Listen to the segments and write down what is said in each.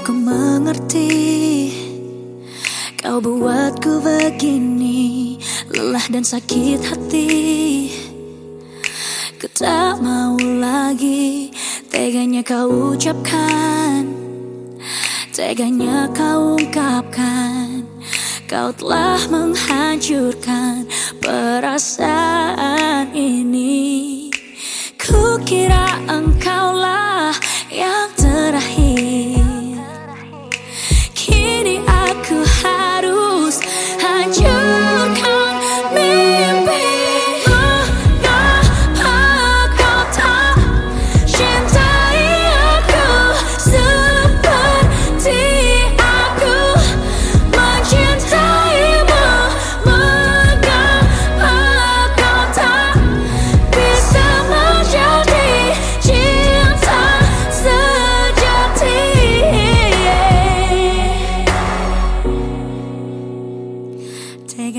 ku mengerti Kau buatku begini Lelah dan sakit hati. Ku tak mau lagi Teganya kau ucapkan Teganya kau ungkapkan. Kau telah menghancurkan perasaan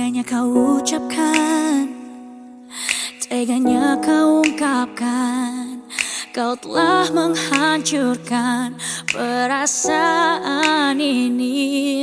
Teganya kau ucapkan. Teganya kau ungkapkan. Kau telah menghancurkan perasaan ini